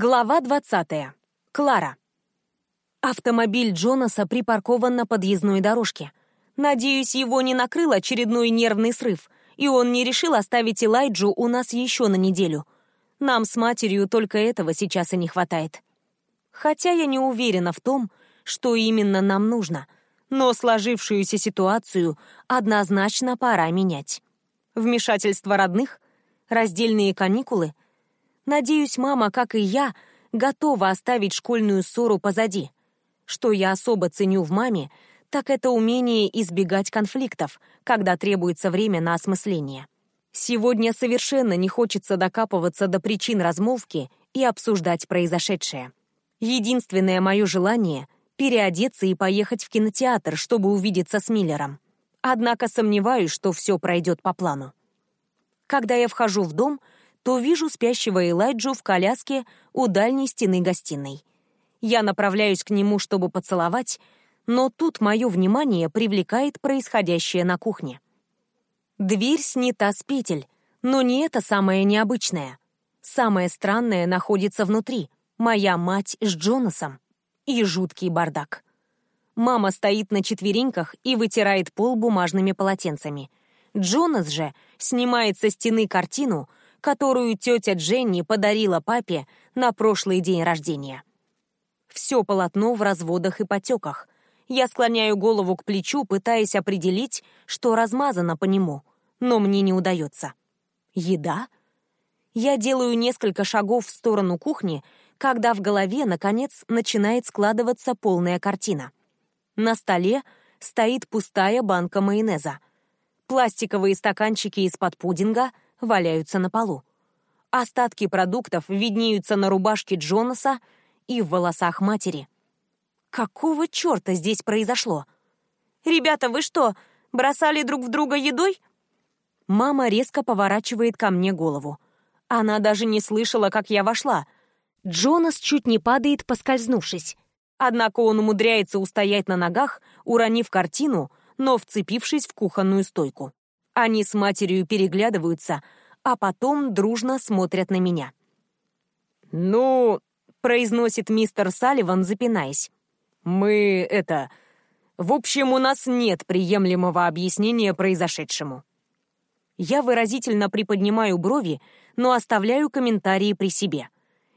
Глава 20. Клара. Автомобиль Джонаса припаркован на подъездной дорожке. Надеюсь, его не накрыл очередной нервный срыв, и он не решил оставить Элайджу у нас еще на неделю. Нам с матерью только этого сейчас и не хватает. Хотя я не уверена в том, что именно нам нужно, но сложившуюся ситуацию однозначно пора менять. Вмешательство родных, раздельные каникулы — Надеюсь, мама, как и я, готова оставить школьную ссору позади. Что я особо ценю в маме, так это умение избегать конфликтов, когда требуется время на осмысление. Сегодня совершенно не хочется докапываться до причин размолвки и обсуждать произошедшее. Единственное мое желание — переодеться и поехать в кинотеатр, чтобы увидеться с Миллером. Однако сомневаюсь, что все пройдет по плану. Когда я вхожу в дом — то вижу спящего Элайджу в коляске у дальней стены гостиной. Я направляюсь к нему, чтобы поцеловать, но тут мое внимание привлекает происходящее на кухне. Дверь снята с петель, но не это самое необычное. Самое странное находится внутри. Моя мать с Джонасом. И жуткий бардак. Мама стоит на четвереньках и вытирает пол бумажными полотенцами. Джонас же снимает со стены картину, которую тетя Дженни подарила папе на прошлый день рождения. Все полотно в разводах и потеках. Я склоняю голову к плечу, пытаясь определить, что размазано по нему, но мне не удается. Еда? Я делаю несколько шагов в сторону кухни, когда в голове, наконец, начинает складываться полная картина. На столе стоит пустая банка майонеза. Пластиковые стаканчики из-под пудинга — валяются на полу. Остатки продуктов виднеются на рубашке Джонаса и в волосах матери. Какого черта здесь произошло? «Ребята, вы что, бросали друг в друга едой?» Мама резко поворачивает ко мне голову. Она даже не слышала, как я вошла. Джонас чуть не падает, поскользнувшись. Однако он умудряется устоять на ногах, уронив картину, но вцепившись в кухонную стойку. Они с матерью переглядываются, а потом дружно смотрят на меня. «Ну...» — произносит мистер Салливан, запинаясь. «Мы... это... В общем, у нас нет приемлемого объяснения произошедшему». Я выразительно приподнимаю брови, но оставляю комментарии при себе.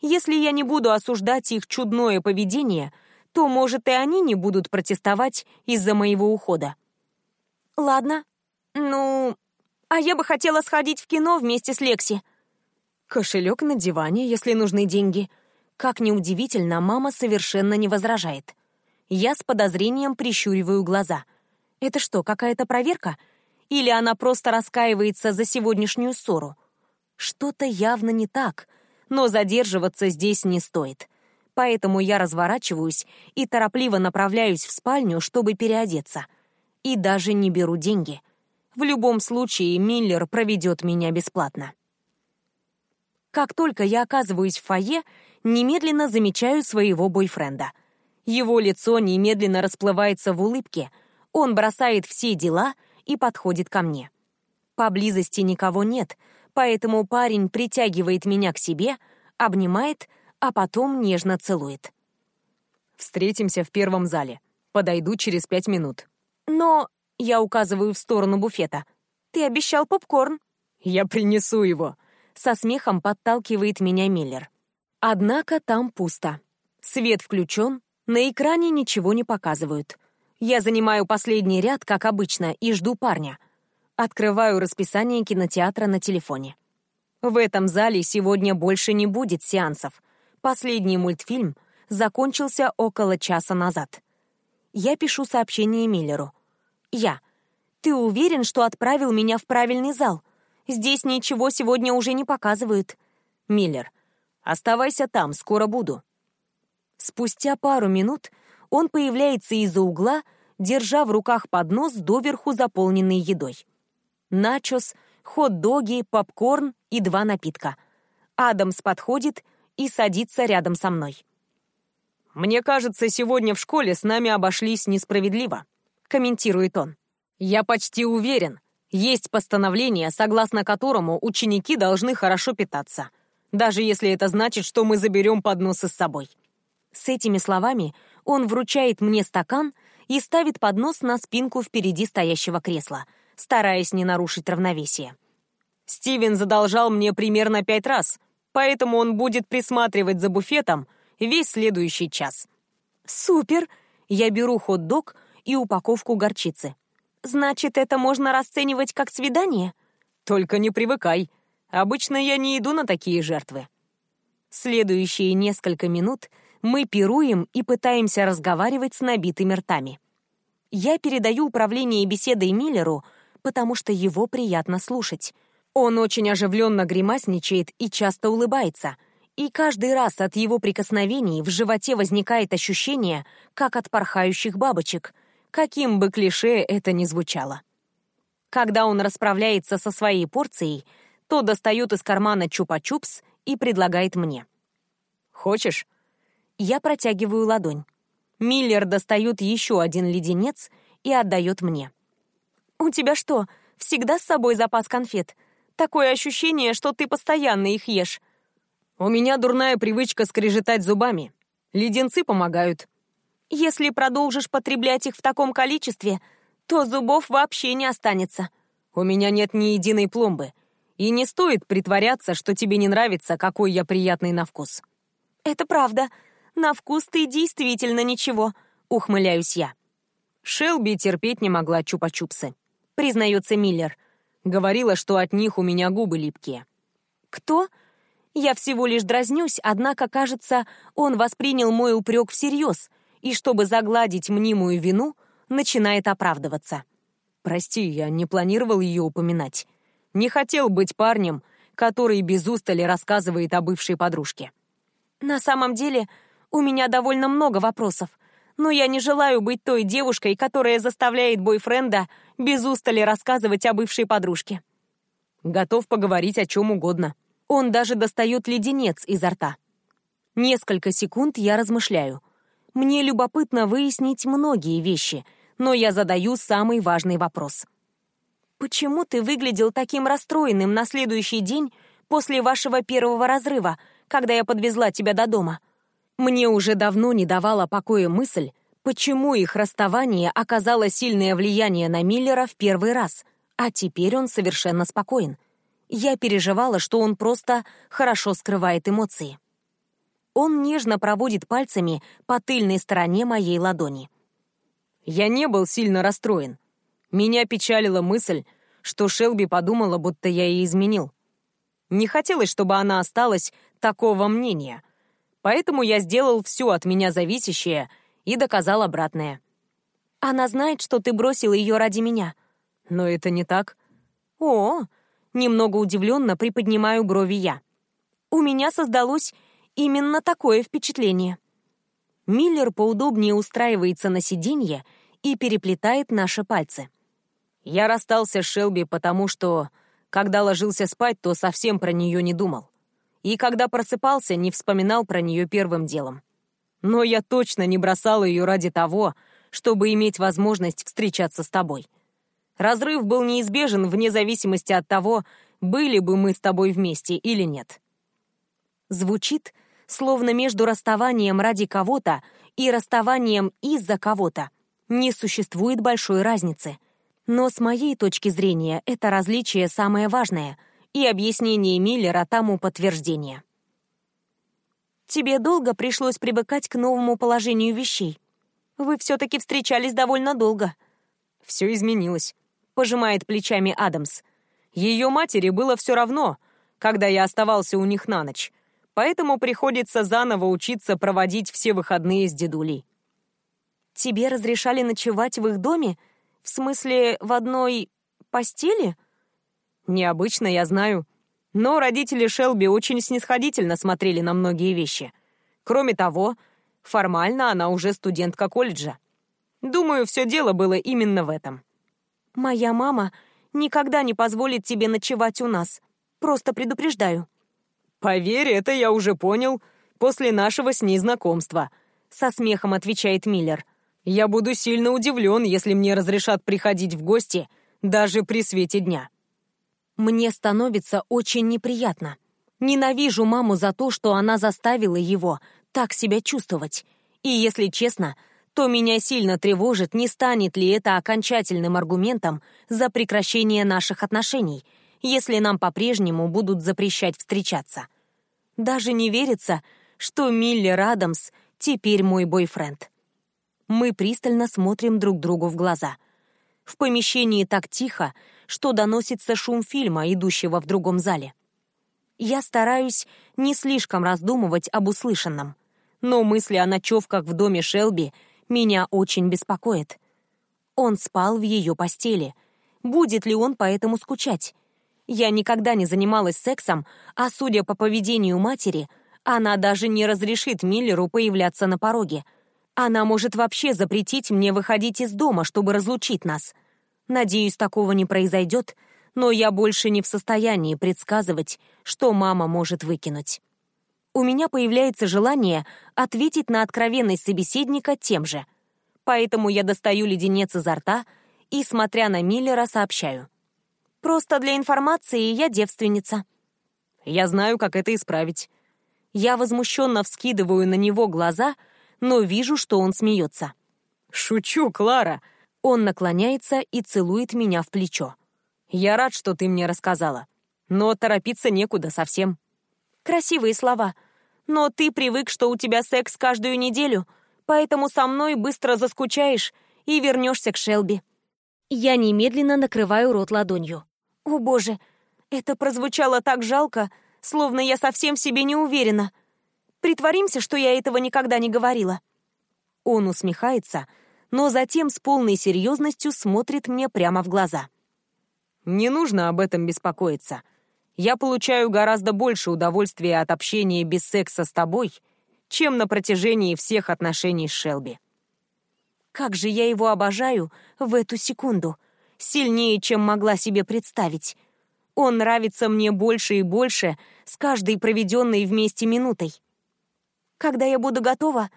Если я не буду осуждать их чудное поведение, то, может, и они не будут протестовать из-за моего ухода. «Ладно, «Ну, а я бы хотела сходить в кино вместе с Лекси». Кошелек на диване, если нужны деньги. Как неудивительно, мама совершенно не возражает. Я с подозрением прищуриваю глаза. Это что, какая-то проверка? Или она просто раскаивается за сегодняшнюю ссору? Что-то явно не так, но задерживаться здесь не стоит. Поэтому я разворачиваюсь и торопливо направляюсь в спальню, чтобы переодеться. И даже не беру деньги. В любом случае, Миллер проведет меня бесплатно. Как только я оказываюсь в фойе, немедленно замечаю своего бойфренда. Его лицо немедленно расплывается в улыбке, он бросает все дела и подходит ко мне. Поблизости никого нет, поэтому парень притягивает меня к себе, обнимает, а потом нежно целует. «Встретимся в первом зале. Подойду через пять минут». «Но я указываю в сторону буфета. «Ты обещал попкорн». «Я принесу его». Со смехом подталкивает меня Миллер. Однако там пусто. Свет включен, на экране ничего не показывают. Я занимаю последний ряд, как обычно, и жду парня. Открываю расписание кинотеатра на телефоне. В этом зале сегодня больше не будет сеансов. Последний мультфильм закончился около часа назад. Я пишу сообщение Миллеру. Я. Ты уверен, что отправил меня в правильный зал? Здесь ничего сегодня уже не показывают. Миллер. Оставайся там, скоро буду. Спустя пару минут он появляется из-за угла, держа в руках поднос, доверху заполненный едой. Начос, хот-доги, попкорн и два напитка. Адамс подходит и садится рядом со мной. «Мне кажется, сегодня в школе с нами обошлись несправедливо», — комментирует он. «Я почти уверен, есть постановление, согласно которому ученики должны хорошо питаться. даже если это значит, что мы заберем подносы с собой». С этими словами он вручает мне стакан и ставит поднос на спинку впереди стоящего кресла, стараясь не нарушить равновесие. «Стивен задолжал мне примерно пять раз, поэтому он будет присматривать за буфетом весь следующий час». «Супер!» Я беру хот-дог и упаковку горчицы. «Значит, это можно расценивать как свидание?» «Только не привыкай. Обычно я не иду на такие жертвы». Следующие несколько минут мы пируем и пытаемся разговаривать с набитыми ртами. Я передаю управление беседой Миллеру, потому что его приятно слушать. Он очень оживленно гримасничает и часто улыбается, и каждый раз от его прикосновений в животе возникает ощущение, как от порхающих бабочек, каким бы клише это ни звучало. Когда он расправляется со своей порцией, то достает из кармана чупа-чупс и предлагает мне. «Хочешь?» Я протягиваю ладонь. Миллер достает еще один леденец и отдает мне. «У тебя что, всегда с собой запас конфет? Такое ощущение, что ты постоянно их ешь». «У меня дурная привычка скрежетать зубами. Леденцы помогают». «Если продолжишь потреблять их в таком количестве, то зубов вообще не останется». «У меня нет ни единой пломбы. И не стоит притворяться, что тебе не нравится, какой я приятный на вкус». «Это правда. На вкус ты действительно ничего», — ухмыляюсь я. Шелби терпеть не могла чупа-чупсы. Признается Миллер. Говорила, что от них у меня губы липкие. «Кто?» Я всего лишь дразнюсь, однако, кажется, он воспринял мой упрек всерьез и, чтобы загладить мнимую вину, начинает оправдываться. «Прости, я не планировал ее упоминать. Не хотел быть парнем, который без устали рассказывает о бывшей подружке». «На самом деле, у меня довольно много вопросов, но я не желаю быть той девушкой, которая заставляет бойфренда без устали рассказывать о бывшей подружке». «Готов поговорить о чем угодно», он даже достает леденец изо рта. Несколько секунд я размышляю. Мне любопытно выяснить многие вещи, но я задаю самый важный вопрос. «Почему ты выглядел таким расстроенным на следующий день после вашего первого разрыва, когда я подвезла тебя до дома?» Мне уже давно не давала покоя мысль, почему их расставание оказало сильное влияние на Миллера в первый раз, а теперь он совершенно спокоен. Я переживала, что он просто хорошо скрывает эмоции. Он нежно проводит пальцами по тыльной стороне моей ладони. Я не был сильно расстроен. Меня печалила мысль, что Шелби подумала, будто я ей изменил. Не хотелось, чтобы она осталась такого мнения. Поэтому я сделал все от меня зависящее и доказал обратное. Она знает, что ты бросил ее ради меня. Но это не так. О, Немного удивленно приподнимаю брови я. У меня создалось именно такое впечатление. Миллер поудобнее устраивается на сиденье и переплетает наши пальцы. Я расстался с Шелби, потому что, когда ложился спать, то совсем про нее не думал. И когда просыпался, не вспоминал про нее первым делом. Но я точно не бросал ее ради того, чтобы иметь возможность встречаться с тобой. Разрыв был неизбежен вне зависимости от того, были бы мы с тобой вместе или нет. Звучит, словно между расставанием ради кого-то и расставанием из-за кого-то не существует большой разницы. Но с моей точки зрения это различие самое важное, и объяснение Миллера тому подтверждение. Тебе долго пришлось привыкать к новому положению вещей. Вы все-таки встречались довольно долго. Все изменилось пожимает плечами Адамс. Ее матери было все равно, когда я оставался у них на ночь, поэтому приходится заново учиться проводить все выходные с дедулей. Тебе разрешали ночевать в их доме? В смысле, в одной постели? Необычно, я знаю. Но родители Шелби очень снисходительно смотрели на многие вещи. Кроме того, формально она уже студентка колледжа. Думаю, все дело было именно в этом. Моя мама никогда не позволит тебе ночевать у нас. Просто предупреждаю. Поверь, это я уже понял после нашего с ней знакомства. Со смехом отвечает Миллер. Я буду сильно удивлен, если мне разрешат приходить в гости даже при свете дня. Мне становится очень неприятно. Ненавижу маму за то, что она заставила его так себя чувствовать. И, если честно, то меня сильно тревожит, не станет ли это окончательным аргументом за прекращение наших отношений, если нам по-прежнему будут запрещать встречаться. Даже не верится, что Миллер Адамс теперь мой бойфренд. Мы пристально смотрим друг другу в глаза. В помещении так тихо, что доносится шум фильма, идущего в другом зале. Я стараюсь не слишком раздумывать об услышанном, но мысли о ночевках в доме Шелби меня очень беспокоят. Он спал в ее постели. Будет ли он поэтому скучать? Я никогда не занималась сексом, а судя по поведению матери, она даже не разрешит Миллеру появляться на пороге. Она может вообще запретить мне выходить из дома, чтобы разлучить нас. Надеюсь, такого не произойдет, но я больше не в состоянии предсказывать, что мама может выкинуть. У меня появляется желание ответить на откровенность собеседника тем же. Поэтому я достаю леденец изо рта и, смотря на Миллера, сообщаю. «Просто для информации я девственница». «Я знаю, как это исправить». Я возмущенно вскидываю на него глаза, но вижу, что он смеется. «Шучу, Клара!» Он наклоняется и целует меня в плечо. «Я рад, что ты мне рассказала. Но торопиться некуда совсем». Красивые слова. Но ты привык, что у тебя секс каждую неделю, поэтому со мной быстро заскучаешь и вернешься к Шелби. Я немедленно накрываю рот ладонью. О боже, это прозвучало так жалко, словно я совсем в себе не уверена. Притворимся, что я этого никогда не говорила. Он усмехается, но затем с полной серьезностью смотрит мне прямо в глаза. «Не нужно об этом беспокоиться. Я получаю гораздо больше удовольствия от общения без секса с тобой, чем на протяжении всех отношений с Шелби». Как же я его обожаю в эту секунду. Сильнее, чем могла себе представить. Он нравится мне больше и больше с каждой проведенной вместе минутой. Когда я буду готова,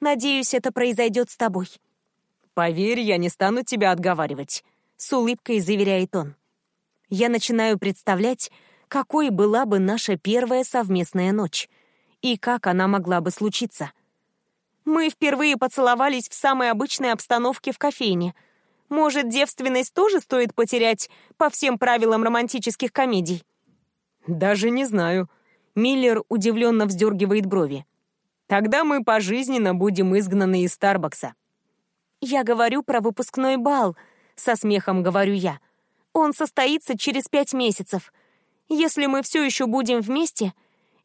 надеюсь, это произойдет с тобой. «Поверь, я не стану тебя отговаривать», — с улыбкой заверяет он. Я начинаю представлять, какой была бы наша первая совместная ночь и как она могла бы случиться. Мы впервые поцеловались в самой обычной обстановке в кофейне — может, девственность тоже стоит потерять по всем правилам романтических комедий? Даже не знаю. Миллер удивленно вздергивает брови. Тогда мы пожизненно будем изгнаны из Старбакса. Я говорю про выпускной бал, со смехом говорю я. Он состоится через пять месяцев. Если мы все еще будем вместе,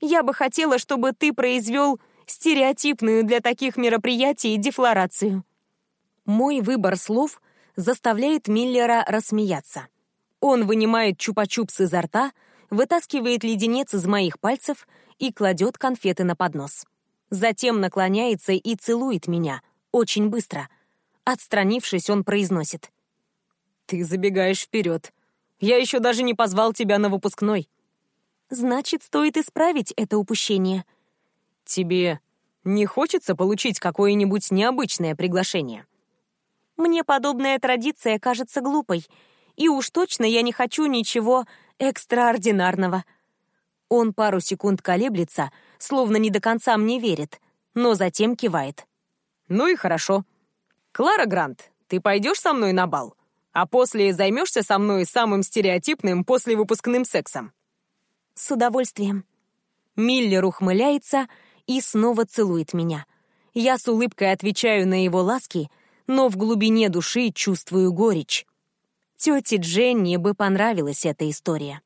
я бы хотела, чтобы ты произвел стереотипную для таких мероприятий дефлорацию. Мой выбор слов заставляет Миллера рассмеяться. Он вынимает чупа-чупс изо рта, вытаскивает леденец из моих пальцев и кладет конфеты на поднос. Затем наклоняется и целует меня, очень быстро. Отстранившись, он произносит. «Ты забегаешь вперед. Я еще даже не позвал тебя на выпускной». «Значит, стоит исправить это упущение». «Тебе не хочется получить какое-нибудь необычное приглашение?» Мне подобная традиция кажется глупой, и уж точно я не хочу ничего экстраординарного. Он пару секунд колеблется, словно не до конца мне верит, но затем кивает. Ну и хорошо. Клара Грант, ты пойдешь со мной на бал? А после займешься со мной самым стереотипным послевыпускным сексом? С удовольствием. Миллер ухмыляется и снова целует меня. Я с улыбкой отвечаю на его ласки, но в глубине души чувствую горечь. Тете Дженни бы понравилась эта история.